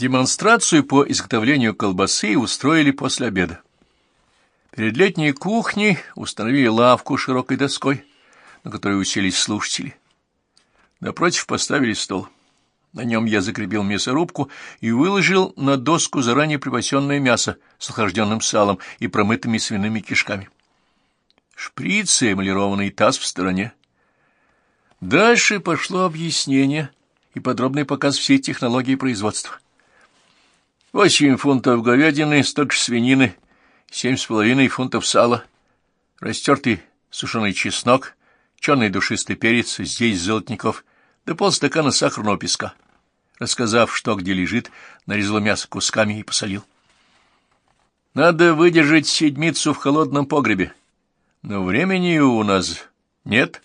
Демонстрацию по изготовлению колбасы устроили после обеда. Перед летней кухней установили лавку широкой доской, на которой уселись слушатели. Напротив поставили стол. На нем я закрепил мясорубку и выложил на доску заранее припасенное мясо с охлажденным салом и промытыми свиными кишками. Шприцы, эмалированный таз в стороне. Дальше пошло объяснение и подробный показ всей технологии производства. Восемь фунтов говядины, столько свинины, семь с половиной фунтов сала, растертый сушеный чеснок, черный душистый перец, здесь золотников, да полстакана сахарного песка. Рассказав, что где лежит, нарезал мясо кусками и посолил. Надо выдержать седмицу в холодном погребе. Но времени у нас нет.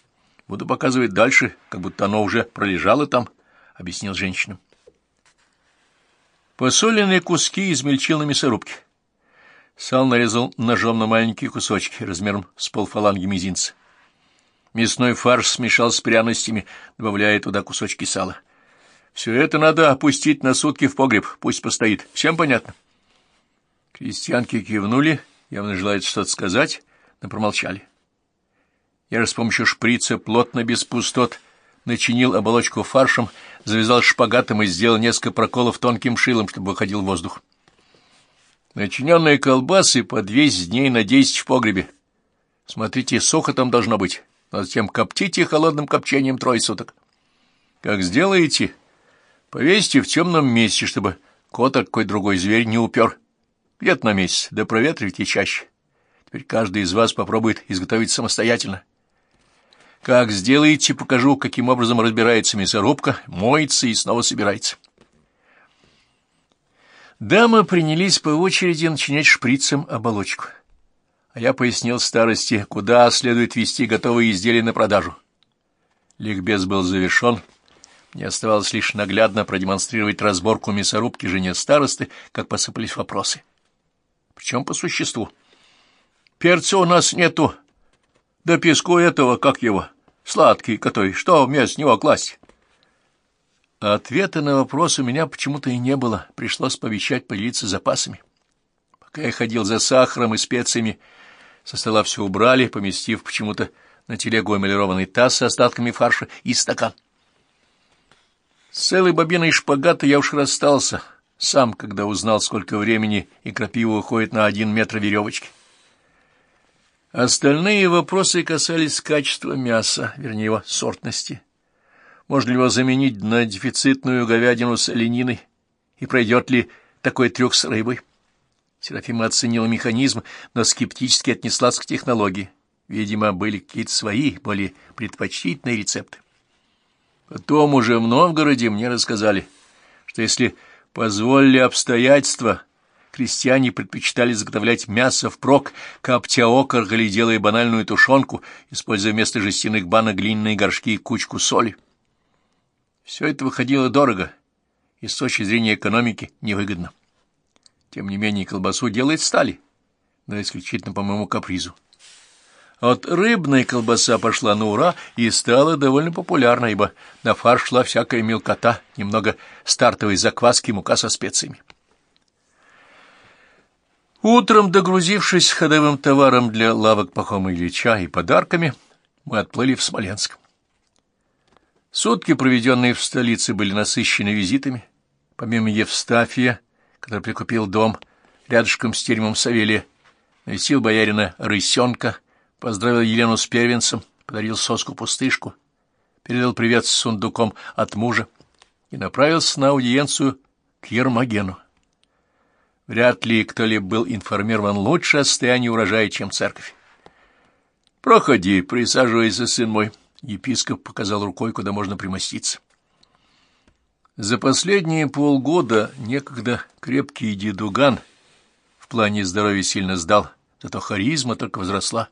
Буду показывать дальше, как будто оно уже пролежало там, — объяснил женщинам. Посоленные куски измельчил на мясорубке. Сал нарезал ножом на маленькие кусочки, размером с полфаланги мизинца. Мясной фарш смешал с пряностями, добавляя туда кусочки сала. Все это надо опустить на сутки в погреб, пусть постоит. Всем понятно? Крестьянки кивнули, явно желают что-то сказать, но промолчали. Я же с помощью шприца плотно, без пустот, начинил оболочку фаршем, завязал шпагатом и сделал несколько проколов тонким шилом, чтобы выходил воздух. Начиненные колбасы по двести дней на десять в погребе. Смотрите, сухо там должно быть, но затем коптите холодным копчением трое суток. Как сделаете, повесьте в темном месте, чтобы кот какой другой зверь не упер. Где-то на месяц, да проветривайте чаще. Теперь каждый из вас попробует изготовить самостоятельно. Как сделаете, покажу, каким образом разбирается мясорубка, моется и снова собирается. Дамы принялись по очереди начинять шприцем оболочку. А я пояснил старости, куда следует вести готовые изделия на продажу. Ликбез был завершен. Мне оставалось лишь наглядно продемонстрировать разборку мясорубки жене старосты, как посыпались вопросы. Причем по существу. «Перца у нас нету. Да песку этого, как его?» Сладкий который, что вместо него класть? Ответа на вопрос у меня почему-то и не было, пришлось повещать поделиться запасами. Пока я ходил за сахаром и специями, со стола все убрали, поместив почему-то на телегу эмалированный таз с остатками фарша и стакан. С целой бобиной шпагата я уж расстался, сам, когда узнал, сколько времени и крапива уходит на один метр веревочки. Остальные вопросы касались качества мяса, вернее его сортности. Можно ли его заменить на дефицитную говядину с олениной? И пройдет ли такой трюк с рыбой? Серафима оценила механизм, но скептически отнеслась к технологии. Видимо, были какие-то свои, более предпочтительные рецепты. Потом уже в Новгороде мне рассказали, что если позволили обстоятельства крестьяне предпочитали заготовлять мясо впрок, коптя окоргали, делая банальную тушенку, используя вместо жестяных банок глиняные горшки и кучку соли. Все это выходило дорого и с точки зрения экономики невыгодно. Тем не менее колбасу делает стали, но исключительно по моему капризу. От рыбной колбаса пошла на ура и стала довольно популярна, ибо на фарш шла всякая мелкота, немного стартовой закваски, мука со специями. Утром, догрузившись ходовым товаром для лавок Пахома Ильича и подарками, мы отплыли в Смоленск. Сутки, проведенные в столице, были насыщены визитами. Помимо Евстафия, который прикупил дом рядышком с теремом Савелия, навестил боярина Рысенка, поздравил Елену с первенцем, подарил соску-пустышку, передал привет с сундуком от мужа и направился на аудиенцию к Ермогену. Вряд ли кто-либо был информирован лучше о состоянии урожая, чем церковь. «Проходи, присаживайся, сын мой», — епископ показал рукой, куда можно примоститься. За последние полгода некогда крепкий дедуган в плане здоровья сильно сдал, зато харизма только возросла.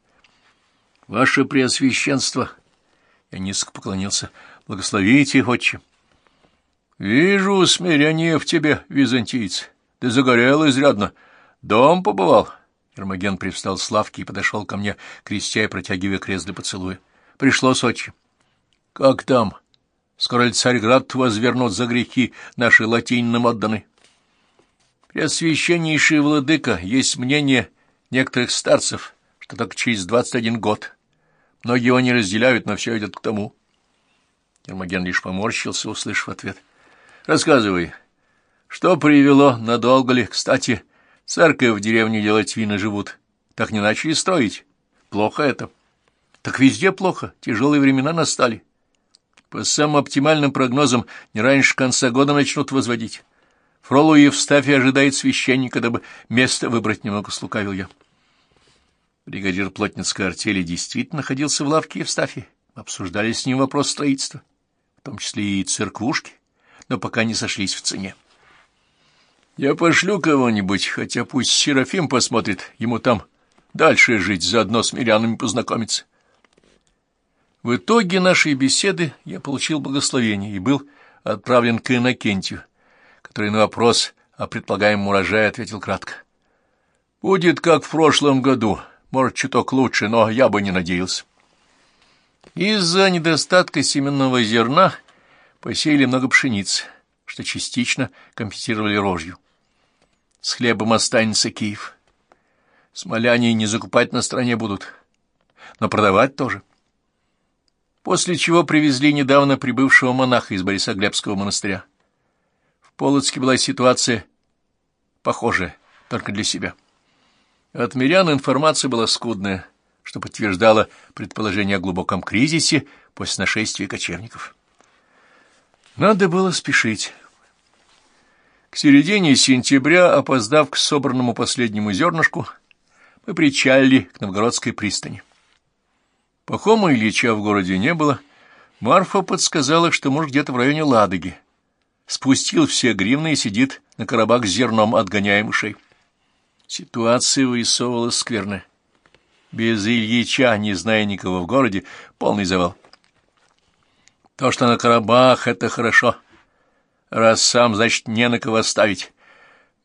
«Ваше Преосвященство!» Я низко поклонился. «Благословите, отче!» «Вижу смирение в тебе, византийцы!» Ты загорел изрядно. Дом побывал. Ермоген привстал с лавки и подошел ко мне, крестя и протягивая крест для поцелуя. Пришло Сочи. — Как там? Скоро ли Царьград возвернут за грехи наши латинным отданы? Преосвященнейший владыка, есть мнение некоторых старцев, что только через двадцать один год. Многие его не разделяют, но все идет к тому. Ермоген лишь поморщился, услышав ответ. — Рассказывай, что привело, надолго ли? Кстати, церковь в деревне делать вина живут. Так не начали строить. Плохо это. Так везде плохо. Тяжелые времена настали. По самым оптимальным прогнозам, не раньше конца года начнут возводить. Фролу Евстафий ожидает священника, дабы место выбрать немного слукавил я. Бригадир плотницкой артели действительно находился в лавке Евстафия. Обсуждали с ним вопрос строительства, в том числе и церквушки, но пока не сошлись в цене. Я пошлю кого-нибудь, хотя пусть Серафим посмотрит, ему там дальше жить, заодно с мирянами познакомиться. В итоге нашей беседы я получил благословение и был отправлен к Иннокентию, который на вопрос о предполагаемом урожае ответил кратко. «Будет, как в прошлом году, может, чуток лучше, но я бы не надеялся». Из-за недостатка семенного зерна посеяли много пшеницы, что частично компенсировали рожью. С хлебом останется Киев. Смоляне не закупать на стране будут, но продавать тоже. После чего привезли недавно прибывшего монаха из Борисоглебского монастыря. В Полоцке была ситуация похожая, только для себя. От мирян информация была скудная, что подтверждало предположение о глубоком кризисе после нашествия кочевников. Надо было спешить. К середине сентября, опоздав к собранному последнему зернышку, мы причалили к Новгородской пристани. Пахома Ильича в городе не было. Марфа подсказала, что, может, где-то в районе Ладоги. Спустил все гривны и сидит на коробах с зерном, отгоняя мышей. Ситуация вырисовывалась скверная. Без Ильича, не зная никого в городе, полный завал. То, что на коробах, — это хорошо. Раз сам, значит, не на кого ставить.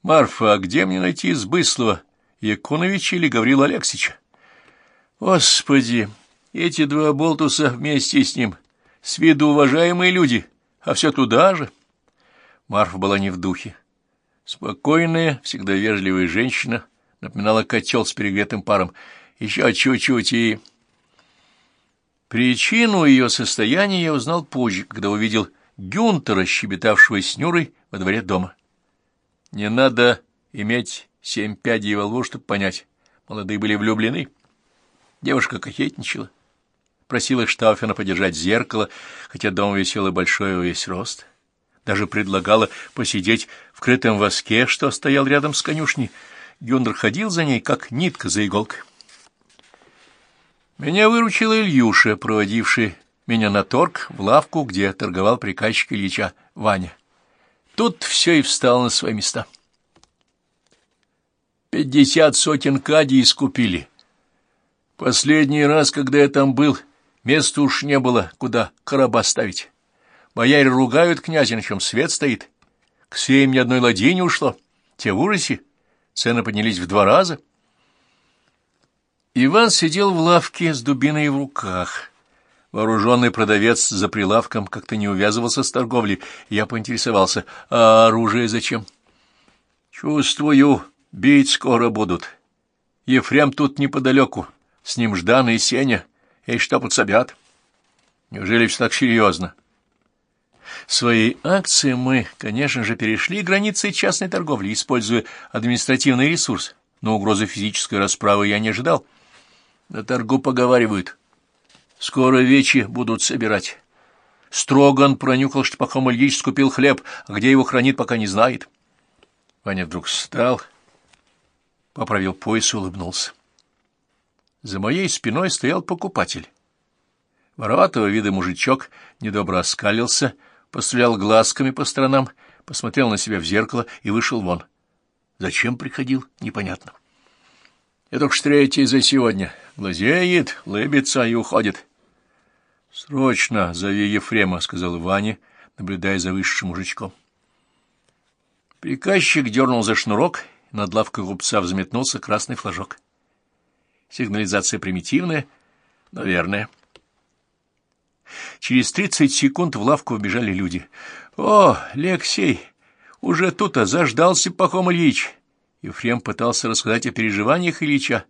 Марфа, а где мне найти Сбыслова, Якуновича или Гаврила Алексича? Господи, эти два болтуса вместе с ним, с виду уважаемые люди, а все туда же. Марфа была не в духе. Спокойная, всегда вежливая женщина напоминала котел с перегретым паром. Еще чуть-чуть и... Причину ее состояния я узнал позже, когда увидел Гюнтера, щебетавшего с Нюрой во дворе дома. Не надо иметь семь пядей во лбу, чтобы понять. Молодые были влюблены. Девушка кокетничала. Просила Штауфена подержать зеркало, хотя дом висел и большой во весь рост. Даже предлагала посидеть в крытом воске, что стоял рядом с конюшней. Гюндер ходил за ней, как нитка за иголкой. Меня выручил Ильюша, проводивший меня на торг в лавку, где торговал приказчик Ильича Ваня. Тут все и встало на свои места. Пятьдесят сотен кадий искупили. Последний раз, когда я там был, места уж не было, куда короба ставить. Бояре ругают князя, на чем свет стоит. К сеям ни одной ладьи не ушло. Те в ужасе. Цены поднялись в два раза. Иван сидел в лавке с дубиной в руках. Вооруженный продавец за прилавком как-то не увязывался с торговлей. Я поинтересовался, а оружие зачем? Чувствую, бить скоро будут. Ефрем тут неподалеку, с ним Ждан и Сеня, и что подсобят. Неужели все так серьезно? Своей акцией мы, конечно же, перешли границы частной торговли, используя административный ресурс, но угрозы физической расправы я не ожидал. На торгу поговаривают. Скоро вечи будут собирать. Строган пронюхал, что Пахом Ильич скупил хлеб, а где его хранит, пока не знает. Ваня вдруг встал, поправил пояс и улыбнулся. За моей спиной стоял покупатель. Вороватого вида мужичок недобро оскалился, пострелял глазками по сторонам, посмотрел на себя в зеркало и вышел вон. Зачем приходил, непонятно. Я только что третий за сегодня. Глазеет, лыбится и уходит. — Срочно зови Ефрема, — сказал Ваня, наблюдая за высшим мужичком. Приказчик дернул за шнурок, над лавкой купца взметнулся красный флажок. Сигнализация примитивная, но верная. Через тридцать секунд в лавку вбежали люди. — О, Алексей, Уже тут-то заждался Пахом Ильич. Ефрем пытался рассказать о переживаниях Ильича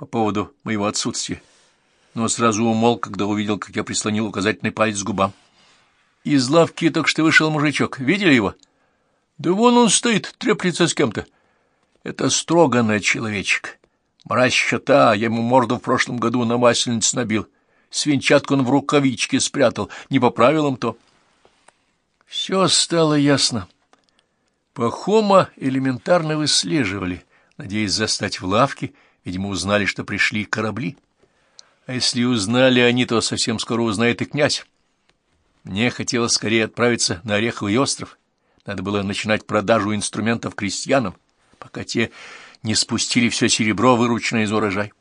по поводу моего отсутствия, но сразу умолк, когда увидел, как я прислонил указательный палец к губам. Из лавки только что вышел мужичок. Видели его? Да вон он стоит, треплется с кем-то. Это строганный человечек. Мразь щита, я ему морду в прошлом году на масленице набил. Свинчатку он в рукавичке спрятал, не по правилам то. Все стало ясно. Пахома элементарно выслеживали, надеясь застать в лавке, видимо, узнали, что пришли корабли. А если узнали они, то совсем скоро узнает и князь. Мне хотелось скорее отправиться на Ореховый остров. Надо было начинать продажу инструментов крестьянам, пока те не спустили все серебро, вырученное из урожай.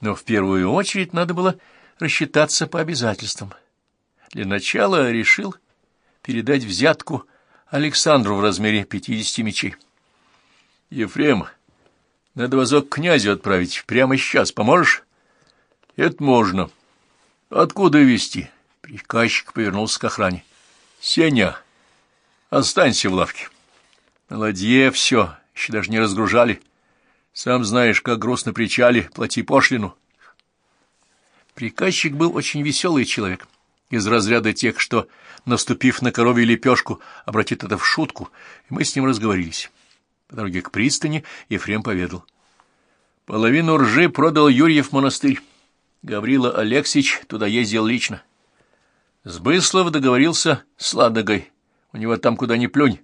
Но в первую очередь надо было рассчитаться по обязательствам. Для начала решил передать взятку Александру в размере пятидесяти мечей. — Ефрем, надо возок князю отправить. Прямо сейчас. Поможешь? — Это можно. — Откуда везти? Приказчик повернулся к охране. — Сеня, останься в лавке. На ладье все, еще даже не разгружали. Сам знаешь, как груз на причале, плати пошлину. Приказчик был очень веселый человек из разряда тех, что, наступив на коровью лепешку, обратит это в шутку, и мы с ним разговорились. По дороге к пристани Ефрем поведал. Половину ржи продал Юрьев монастырь. Гаврила Алексич туда ездил лично. Сбыслов договорился с Ладогой. У него там куда ни плюнь,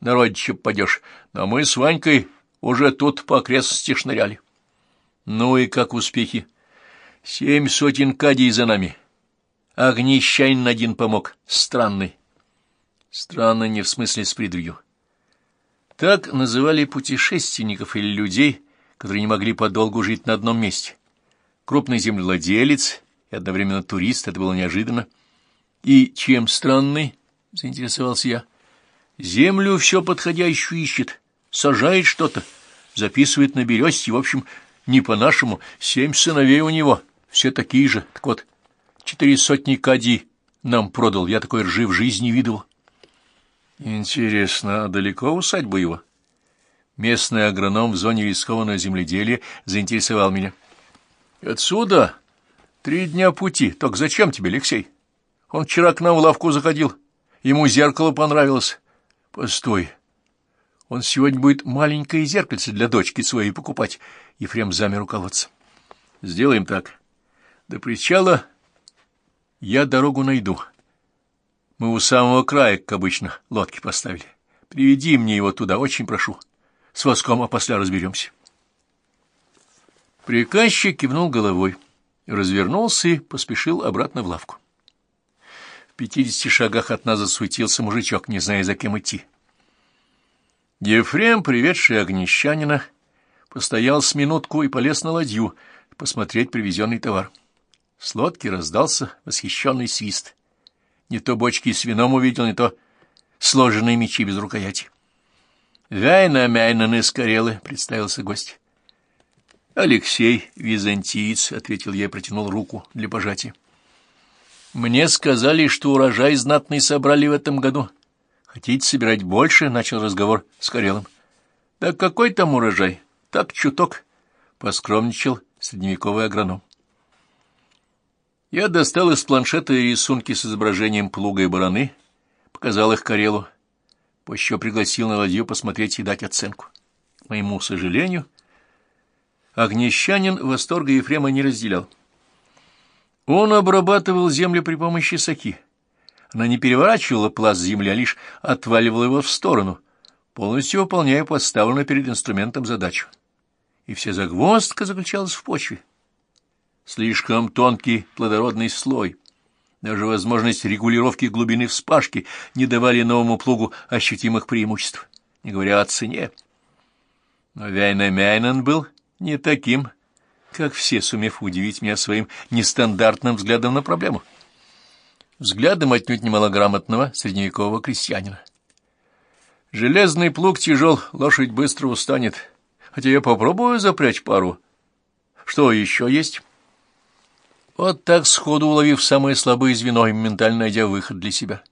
на родича падешь. Но мы с Ванькой уже тут по окрестности шныряли. Ну и как успехи? Семь сотен кадий за нами. Огнищанин один помог. Странный. Странно не в смысле с придурью. Так называли путешественников или людей, которые не могли подолгу жить на одном месте. Крупный землевладелец и одновременно турист, это было неожиданно. И чем странный, заинтересовался я. Землю все подходящую ищет, сажает что-то, записывает на бересте, в общем, не по-нашему, семь сыновей у него, все такие же. Так вот, Четыре сотни кади нам продал, я такой ржи в жизни видел. Интересно, а далеко усадьба его? Местный агроном в зоне рискованного земледелия заинтересовал меня. Отсюда три дня пути. Так зачем тебе, Алексей? Он вчера к нам в лавку заходил. Ему зеркало понравилось. Постой. Он сегодня будет маленькое зеркальце для дочки своей покупать. Ефрем замер у колодца. Сделаем так. До причала я дорогу найду. Мы у самого края, как обычно, лодки поставили. Приведи мне его туда, очень прошу. С воском, а после разберемся. Приказчик кивнул головой, развернулся и поспешил обратно в лавку. В пятидесяти шагах от нас засуетился мужичок, не зная, за кем идти. Ефрем, приведший огнещанина, постоял с минутку и полез на ладью посмотреть привезенный товар. С лодки раздался восхищенный свист. Не то бочки с вином увидел, не то сложенные мечи без рукояти. «Вяйна мяйнаны скорелы», — представился гость. «Алексей, византиец», — ответил я и протянул руку для пожатия. «Мне сказали, что урожай знатный собрали в этом году. Хотите собирать больше?» — начал разговор с Карелом. «Да какой там урожай? Так чуток», — поскромничал средневековый агроном. Я достал из планшета рисунки с изображением плуга и бараны, показал их Карелу, позже пригласил на ладью посмотреть и дать оценку. К моему сожалению, Огнещанин восторга Ефрема не разделял. Он обрабатывал землю при помощи саки. Она не переворачивала пласт земли, а лишь отваливала его в сторону, полностью выполняя поставленную перед инструментом задачу. И вся загвоздка заключалась в почве слишком тонкий плодородный слой. Даже возможность регулировки глубины вспашки не давали новому плугу ощутимых преимуществ, не говоря о цене. Но Вяйна был не таким, как все, сумев удивить меня своим нестандартным взглядом на проблему. Взглядом отнюдь немалограмотного средневекового крестьянина. Железный плуг тяжел, лошадь быстро устанет, хотя я попробую запрячь пару. Что еще есть? Вот так, сходу уловив самое слабое звено и моментально найдя выход для себя.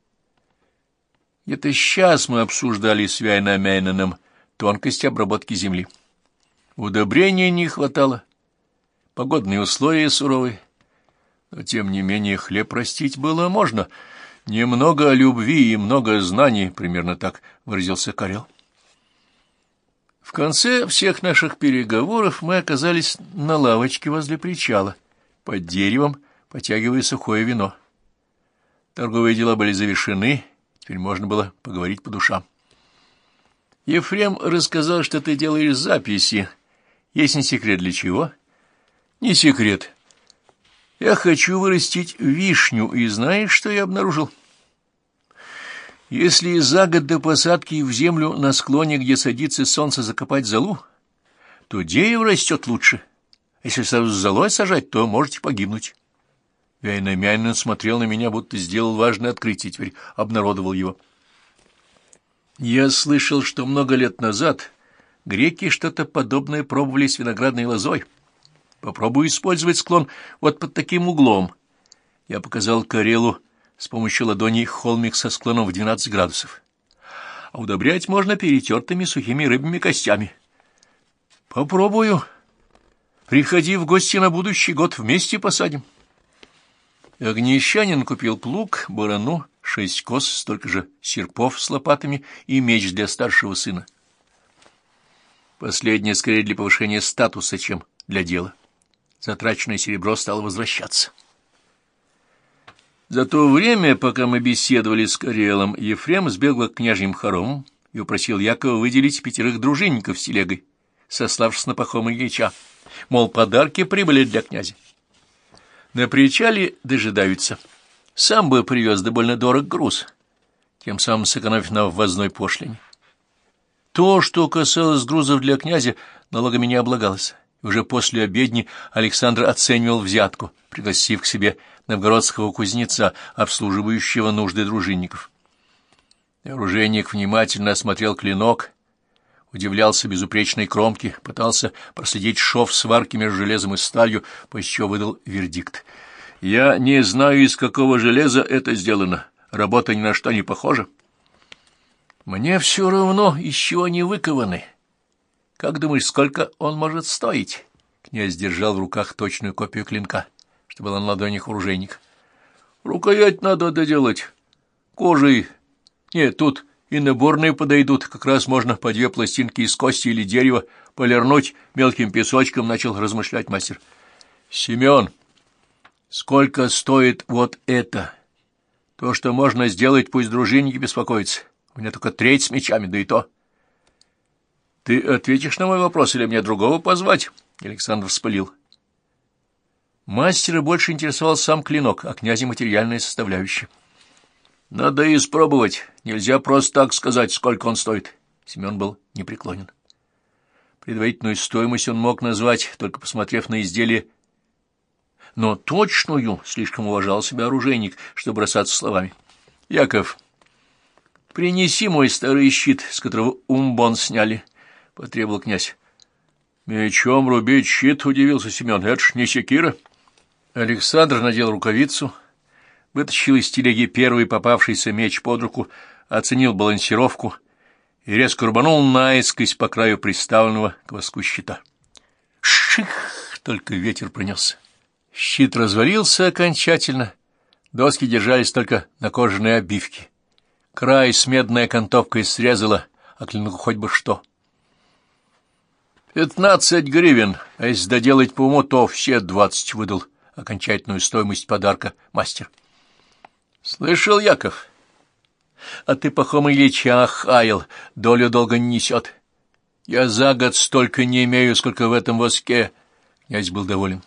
Где-то сейчас мы обсуждали с Вяйнамейненом тонкости обработки земли. Удобрения не хватало, погодные условия суровые. Но, тем не менее, хлеб растить было можно. Немного любви и много знаний, примерно так выразился Карел. В конце всех наших переговоров мы оказались на лавочке возле причала, под деревом, потягивая сухое вино. Торговые дела были завершены, теперь можно было поговорить по душам. Ефрем рассказал, что ты делаешь записи. Есть не секрет для чего? Не секрет. Я хочу вырастить вишню, и знаешь, что я обнаружил? Если за год до посадки в землю на склоне, где садится солнце, закопать золу, то дерево растет лучше. Если сразу золой сажать, то можете погибнуть. Вяйнамянин смотрел на меня, будто сделал важное открытие, теперь обнародовал его. Я слышал, что много лет назад греки что-то подобное пробовали с виноградной лозой. Попробую использовать склон вот под таким углом. Я показал Карелу с помощью ладоней холмик со склоном в 12 градусов. А удобрять можно перетертыми сухими рыбными костями. Попробую. Приходи в гости на будущий год, вместе посадим. Огнещанин купил плуг, барану, шесть кос, столько же серпов с лопатами и меч для старшего сына. Последнее скорее для повышения статуса, чем для дела. Затраченное серебро стало возвращаться. За то время, пока мы беседовали с Карелом, Ефрем сбегал к княжьим хоромам и упросил Якова выделить пятерых дружинников с телегой, сославшись на Пахома Ильича. Мол, подарки прибыли для князя. На причале дожидаются. Сам бы привез довольно дорог груз, тем самым сэкономив на ввозной пошлине. То, что касалось грузов для князя, налогами не облагалось. Уже после обедни Александр оценивал взятку, пригласив к себе новгородского кузнеца, обслуживающего нужды дружинников. Оружейник внимательно осмотрел клинок, удивлялся безупречной кромке, пытался проследить шов сварки между железом и сталью, после чего выдал вердикт. «Я не знаю, из какого железа это сделано. Работа ни на что не похожа». «Мне все равно, из чего они выкованы». Как думаешь, сколько он может стоить? Князь держал в руках точную копию клинка, что было на ладонях оружейник. Рукоять надо доделать. Кожей. Нет, тут и наборные подойдут. Как раз можно по две пластинки из кости или дерева полирнуть мелким песочком, начал размышлять мастер. Семен, сколько стоит вот это? То, что можно сделать, пусть дружинники беспокоятся. У меня только треть с мечами, да и то. Ты ответишь на мой вопрос или мне другого позвать? Александр вспылил. Мастера больше интересовал сам клинок, а князя материальная составляющая. Надо испробовать. Нельзя просто так сказать, сколько он стоит. Семен был непреклонен. Предварительную стоимость он мог назвать, только посмотрев на изделие, но точную слишком уважал себя оружейник, чтобы бросаться словами. Яков, принеси мой старый щит, с которого умбон сняли потребовал князь. «Мечом рубить щит?» — удивился Семен. «Это ж не секира». Александр надел рукавицу, вытащил из телеги первый попавшийся меч под руку, оценил балансировку и резко рубанул наискось по краю приставленного к воску щита. Ших! Только ветер пронесся. Щит развалился окончательно. Доски держались только на кожаной обивке. Край с медной окантовкой срезала, а клинку хоть бы что. Пятнадцать гривен, а если доделать по уму, то все двадцать выдал окончательную стоимость подарка мастер. Слышал, Яков? А ты, Пахом Ильича, хаял, долю долго не несет. Я за год столько не имею, сколько в этом воске. Князь был доволен.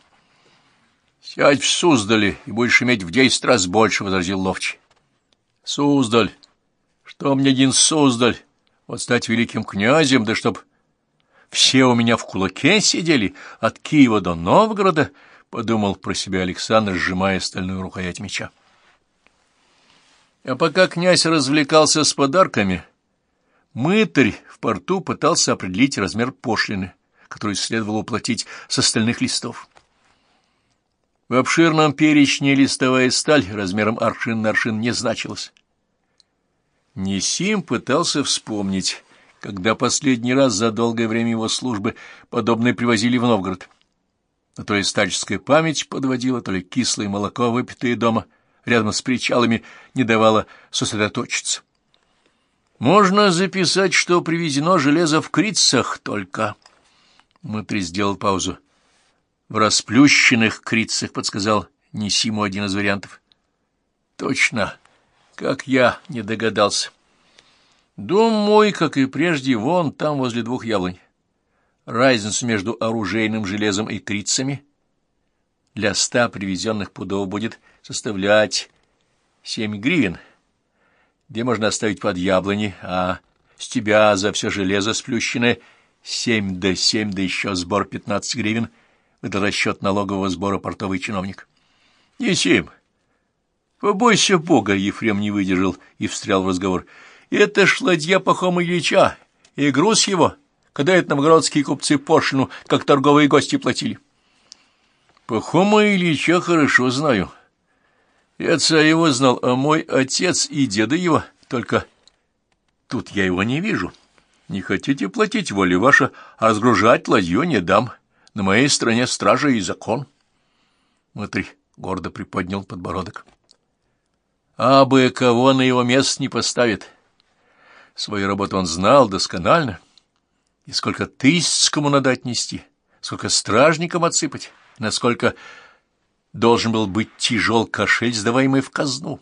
Сядь в Суздале и будешь иметь в десять раз больше, — возразил Ловчий. Суздаль. Что мне один Суздаль? Вот стать великим князем, да чтоб все у меня в кулаке сидели, от Киева до Новгорода, — подумал про себя Александр, сжимая стальную рукоять меча. А пока князь развлекался с подарками, мытарь в порту пытался определить размер пошлины, которую следовало уплатить с остальных листов. В обширном перечне листовая сталь размером аршин на аршин не значилась. Несим пытался вспомнить, когда последний раз за долгое время его службы подобное привозили в Новгород. Но то ли старческая память подводила, то ли кислое молоко, выпитое дома, рядом с причалами, не давало сосредоточиться. Можно записать, что привезено железо в крицах только. Мытри сделал паузу. В расплющенных крицах, подсказал Несиму один из вариантов. Точно, как я не догадался. Дом мой, как и прежде, вон там, возле двух яблонь. Разницу между оружейным железом и крицами для ста привезенных пудов будет составлять семь гривен, где можно оставить под яблони, а с тебя за все железо сплющенное семь да семь, да еще сбор пятнадцать гривен, это расчет налогового сбора портовый чиновник. Не семь. Побойся Бога, Ефрем не выдержал и встрял в разговор. Это ж ладья Пахома Ильича, и груз его, когда это новгородские купцы пошлину, как торговые гости, платили. Пахома Ильича хорошо знаю. И отца его знал, а мой отец и деда его, только тут я его не вижу. Не хотите платить, воля ваша, а разгружать ладью не дам. На моей стороне стража и закон. Смотри, гордо приподнял подбородок. А бы кого на его место не поставит. Свою работу он знал досконально. И сколько тысяч кому надо отнести, сколько стражникам отсыпать, насколько должен был быть тяжел кошель, сдаваемый в казну.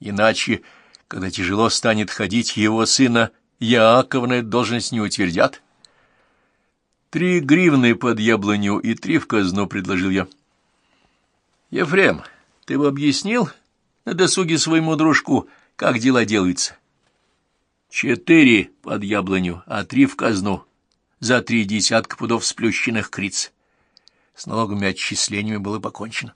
Иначе, когда тяжело станет ходить, его сына Яакова на эту должность не утвердят. Три гривны под яблоню и три в казну, — предложил я. — Ефрем, ты бы объяснил на досуге своему дружку, как дела делаются? — Четыре под яблоню, а три в казну за три десятка пудов сплющенных криц. С налоговыми отчислениями было покончено.